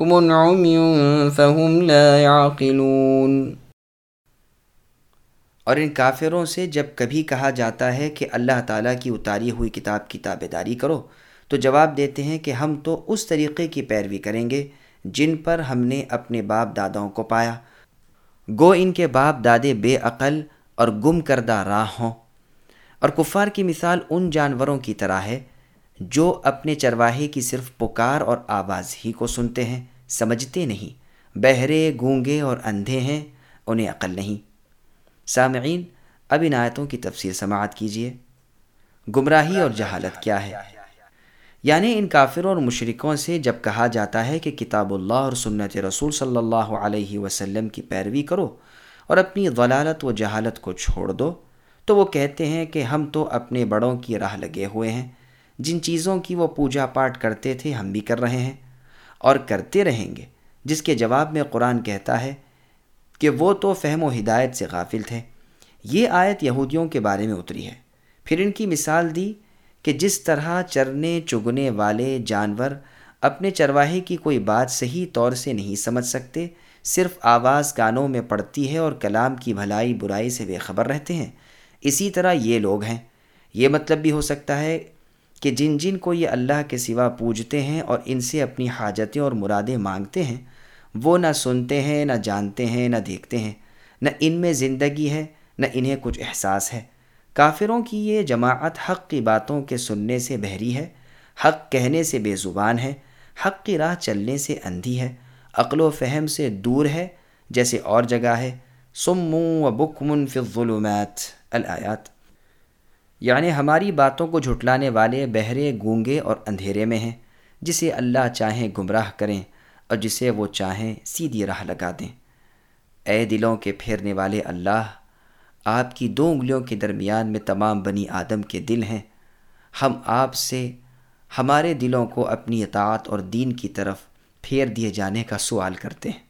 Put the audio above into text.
بُكْمٌ عُمْيٌ فَهُمْ لَا يَعْقِلُونَ اور ان کافروں سے جب کبھی کہا جاتا ہے کہ اللہ تعالیٰ کی اتاری ہوئی کتاب کی تابے داری کرو، تو جواب دیتے ہیں کہ ہم تو اس طریقے کی پیروی کریں گے جن پر ہم نے اپنے باپ داداؤں کو پایا۔ گو ان کے باپ دادے بے عقل اور گم کردہ راہ ہوں۔ اور کفار کی مثال ان جانوروں کی طرح ہے جو اپنے چرواہے کی صرف پکار اور آواز ہی کو سنتے ہیں، سمجھتے نہیں۔ بہرے، گونگے اور اندھے ہیں، انہیں عقل نہیں۔ سامعین، اب ان آیتوں کی تفسیر سماعت کیجیے گمراہی اور جہالت کیا ہے؟ یعنی ان کافروں اور مشرکوں سے جب کہا جاتا ہے کہ کتاب اللہ اور سنت رسول صلی اللہ علیہ وسلم کی پیروی کرو اور اپنی ضلالت و جہالت کو چھوڑ دو، تو وہ کہتے ہیں کہ ہم تو اپنے بڑوں کی راہ لگے ہوئے ہیں۔ جن چیزوں کی وہ پوجا پاٹ کرتے تھے ہم بھی کر رہے ہیں اور کرتے رہیں گے، جس کے جواب میں قرآن کہتا ہے کہ وہ تو فہم و ہدایت سے غافل تھے۔ یہ آیت یہودیوں کے بارے میں اتری ہے۔ پھر ان کی مثال دی کہ جس طرح چرنے چگنے والے جانور اپنے چرواہے کی کوئی بات صحیح طور سے نہیں سمجھ سکتے، صرف آواز کانوں میں پڑتی ہے اور کلام کی بھلائی برائی سے بے خبر رہتے ہیں۔ اسی طرح یہ لوگ ہیں۔ یہ مطلب بھی ہو سکتا ہے کہ جن جن کو یہ اللہ کے سوا پوجتے ہیں اور ان سے اپنی حاجتیں اور مرادیں مانگتے ہیں، وہ نہ سنتے ہیں، نہ جانتے ہیں، نہ دیکھتے ہیں۔ نہ ان میں زندگی ہے، نہ انہیں کچھ احساس ہے۔ کافروں کی یہ جماعت حق کی باتوں کے سننے سے بحری ہے، حق کہنے سے بے زبان ہے، حق کی راہ چلنے سے اندھی ہے۔ عقل و فہم سے دور ہے، جیسے اور جگہ ہے۔ سم و بکمن فی الظلمات، الآیات۔ یعنی ہماری باتوں کو جھٹلانے والے بہرے گونگے اور اندھیرے میں ہیں، جسے اللہ چاہیں گمراہ کریں اور جسے وہ چاہیں سیدھی راہ لگا دیں۔ اے دلوں کے پھیرنے والے اللہ، آپ کی دو انگلیوں کے درمیان میں تمام بنی آدم کے دل ہیں۔ ہم آپ سے ہمارے دلوں کو اپنی اطاعت اور دین کی طرف پھیر دیے جانے کا سوال کرتے ہیں۔